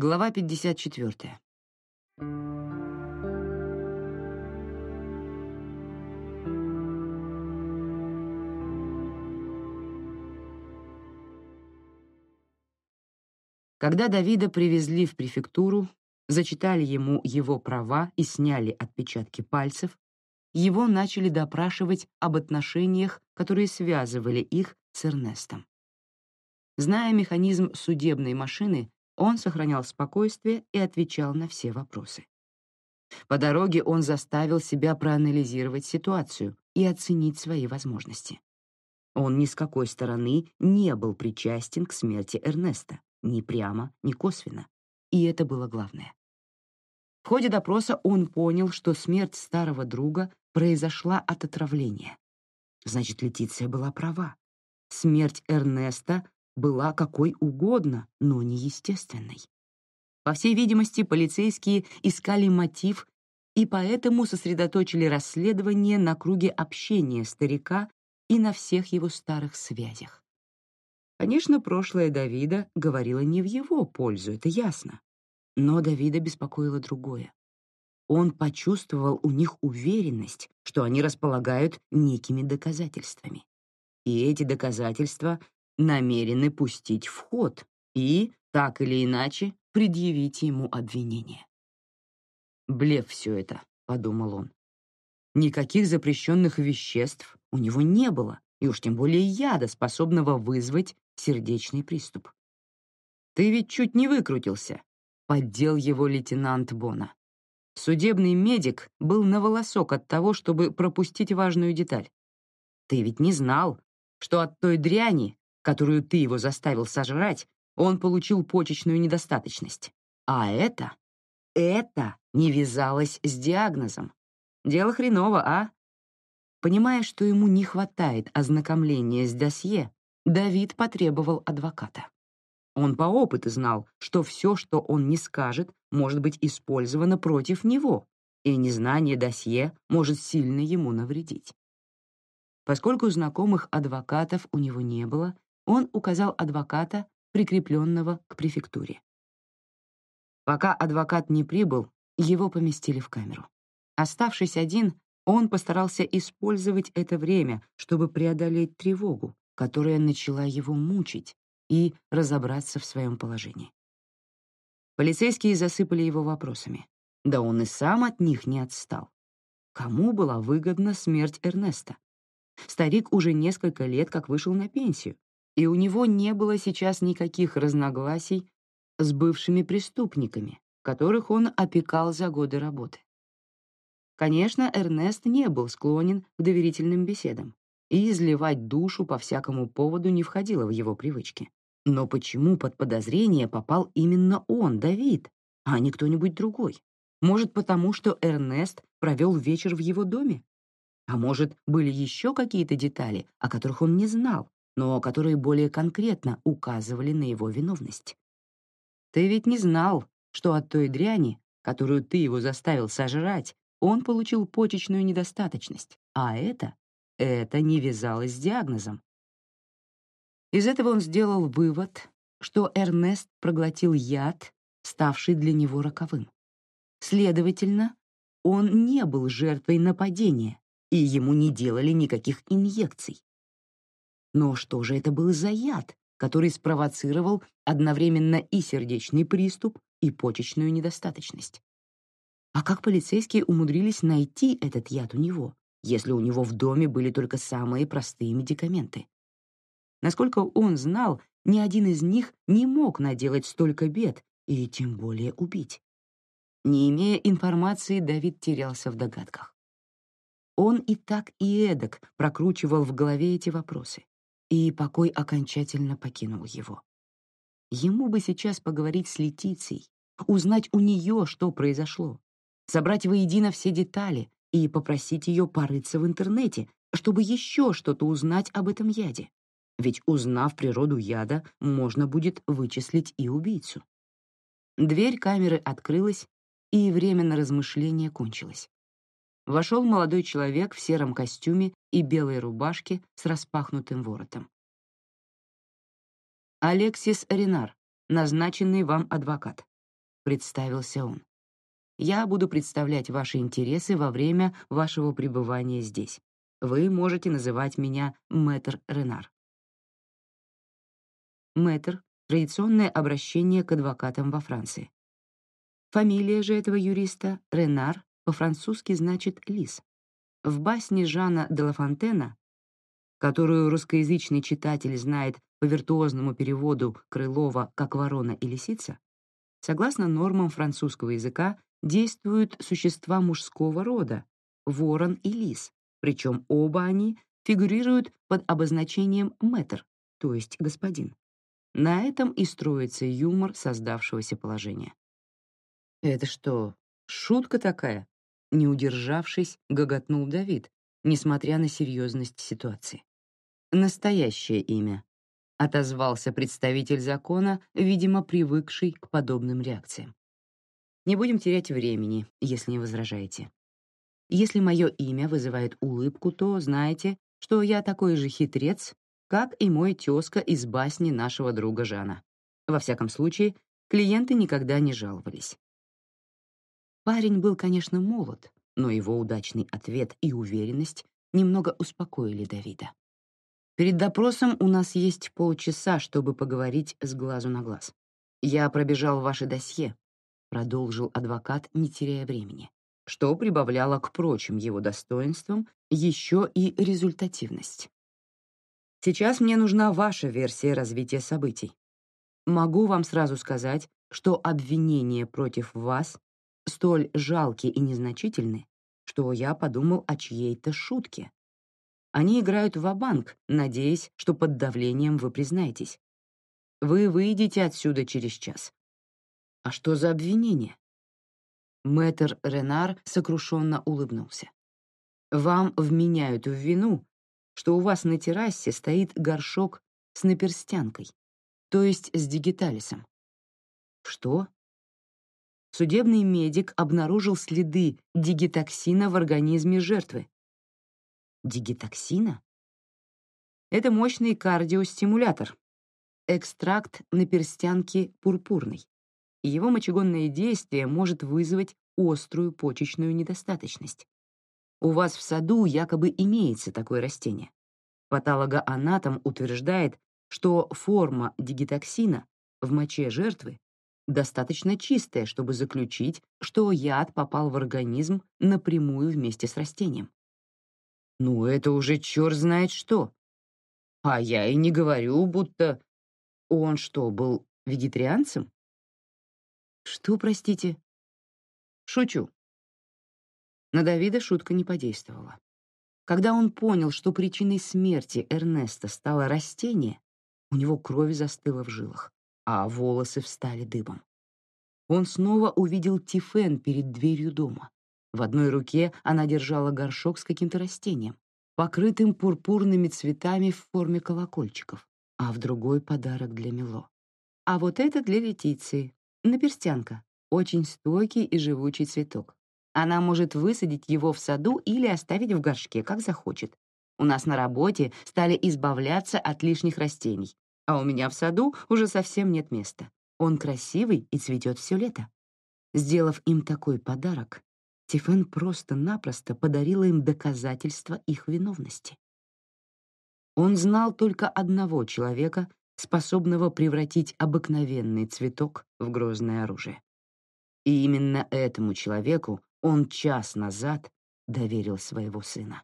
Глава 54. Когда Давида привезли в префектуру, зачитали ему его права и сняли отпечатки пальцев, его начали допрашивать об отношениях, которые связывали их с Эрнестом. Зная механизм судебной машины, он сохранял спокойствие и отвечал на все вопросы. По дороге он заставил себя проанализировать ситуацию и оценить свои возможности. Он ни с какой стороны не был причастен к смерти Эрнеста, ни прямо, ни косвенно. И это было главное. В ходе допроса он понял, что смерть старого друга произошла от отравления. Значит, Летиция была права. Смерть Эрнеста была какой угодно, но неестественной. По всей видимости, полицейские искали мотив и поэтому сосредоточили расследование на круге общения старика и на всех его старых связях. Конечно, прошлое Давида говорило не в его пользу, это ясно. Но Давида беспокоило другое. Он почувствовал у них уверенность, что они располагают некими доказательствами. И эти доказательства намерены пустить в ход и, так или иначе, предъявить ему обвинение. «Блеф все это», — подумал он. Никаких запрещенных веществ у него не было, и уж тем более яда, способного вызвать сердечный приступ. «Ты ведь чуть не выкрутился», — поддел его лейтенант Бона. Судебный медик был на волосок от того, чтобы пропустить важную деталь. «Ты ведь не знал, что от той дряни, которую ты его заставил сожрать, он получил почечную недостаточность. А это, это не вязалось с диагнозом. Дело хреново, а?» Понимая, что ему не хватает ознакомления с досье, Давид потребовал адвоката. Он по опыту знал, что все, что он не скажет, может быть использовано против него, и незнание досье может сильно ему навредить. Поскольку знакомых адвокатов у него не было, он указал адвоката, прикрепленного к префектуре. Пока адвокат не прибыл, его поместили в камеру. Оставшись один, он постарался использовать это время, чтобы преодолеть тревогу, которая начала его мучить, и разобраться в своем положении. Полицейские засыпали его вопросами. Да он и сам от них не отстал. Кому была выгодна смерть Эрнеста? Старик уже несколько лет как вышел на пенсию, и у него не было сейчас никаких разногласий с бывшими преступниками, которых он опекал за годы работы. Конечно, Эрнест не был склонен к доверительным беседам, и изливать душу по всякому поводу не входило в его привычки. Но почему под подозрение попал именно он, Давид, а не кто-нибудь другой? Может, потому что Эрнест провел вечер в его доме? А может, были еще какие-то детали, о которых он не знал, но которые более конкретно указывали на его виновность? Ты ведь не знал, что от той дряни, которую ты его заставил сожрать, он получил почечную недостаточность, а это это не вязалось с диагнозом. Из этого он сделал вывод, что Эрнест проглотил яд, ставший для него роковым. Следовательно, он не был жертвой нападения, и ему не делали никаких инъекций. Но что же это был за яд, который спровоцировал одновременно и сердечный приступ, и почечную недостаточность? А как полицейские умудрились найти этот яд у него? если у него в доме были только самые простые медикаменты. Насколько он знал, ни один из них не мог наделать столько бед и тем более убить. Не имея информации, Давид терялся в догадках. Он и так и эдак прокручивал в голове эти вопросы, и покой окончательно покинул его. Ему бы сейчас поговорить с Летицией, узнать у нее, что произошло, собрать воедино все детали, и попросить ее порыться в интернете, чтобы еще что-то узнать об этом яде. Ведь узнав природу яда, можно будет вычислить и убийцу. Дверь камеры открылась, и время на размышление кончилось. Вошел молодой человек в сером костюме и белой рубашке с распахнутым воротом. «Алексис Ренар, назначенный вам адвокат», представился он. Я буду представлять ваши интересы во время вашего пребывания здесь. Вы можете называть меня мэтр Ренар. Мэтр — традиционное обращение к адвокатам во Франции. Фамилия же этого юриста, Ренар, по-французски значит «лис». В басне Жана де Ла Фонтена, которую русскоязычный читатель знает по виртуозному переводу Крылова как «ворона и лисица», согласно нормам французского языка действуют существа мужского рода — ворон и лис, причем оба они фигурируют под обозначением «мэтр», то есть «господин». На этом и строится юмор создавшегося положения. «Это что, шутка такая?» Не удержавшись, гоготнул Давид, несмотря на серьезность ситуации. «Настоящее имя», — отозвался представитель закона, видимо, привыкший к подобным реакциям. «Не будем терять времени, если не возражаете. Если мое имя вызывает улыбку, то знайте, что я такой же хитрец, как и мой тезка из басни нашего друга Жана. Во всяком случае, клиенты никогда не жаловались. Парень был, конечно, молод, но его удачный ответ и уверенность немного успокоили Давида. Перед допросом у нас есть полчаса, чтобы поговорить с глазу на глаз. Я пробежал ваше досье, продолжил адвокат, не теряя времени что прибавляло к прочим его достоинствам еще и результативность. Сейчас мне нужна ваша версия развития событий. Могу вам сразу сказать, что обвинения против вас столь жалкие и незначительны, что я подумал о чьей-то шутке. Они играют в банк надеясь, что под давлением вы признаетесь. Вы выйдете отсюда через час. А что за обвинение? Мэтр Ренар сокрушенно улыбнулся. «Вам вменяют в вину, что у вас на террасе стоит горшок с наперстянкой, то есть с дигиталисом». «Что?» Судебный медик обнаружил следы дигитоксина в организме жертвы. Дигитоксина? Это мощный кардиостимулятор. Экстракт наперстянки пурпурный его мочегонное действие может вызвать острую почечную недостаточность. У вас в саду якобы имеется такое растение. Патологоанатом утверждает, что форма дигитоксина в моче жертвы достаточно чистая, чтобы заключить, что яд попал в организм напрямую вместе с растением. Ну, это уже черт знает что. А я и не говорю, будто... Он что, был вегетарианцем? Что, простите? Шучу. На Давида шутка не подействовала. Когда он понял, что причиной смерти Эрнеста стало растение, у него кровь застыла в жилах, а волосы встали дыбом. Он снова увидел Тифен перед дверью дома. В одной руке она держала горшок с каким-то растением, покрытым пурпурными цветами в форме колокольчиков, а в другой — подарок для Мило. А вот это для Летиции, Наперстянка — очень стойкий и живучий цветок. Она может высадить его в саду или оставить в горшке, как захочет. У нас на работе стали избавляться от лишних растений, а у меня в саду уже совсем нет места. Он красивый и цветет все лето. Сделав им такой подарок, Тифен просто-напросто подарила им доказательство их виновности. Он знал только одного человека, способного превратить обыкновенный цветок в грозное оружие. И именно этому человеку он час назад доверил своего сына.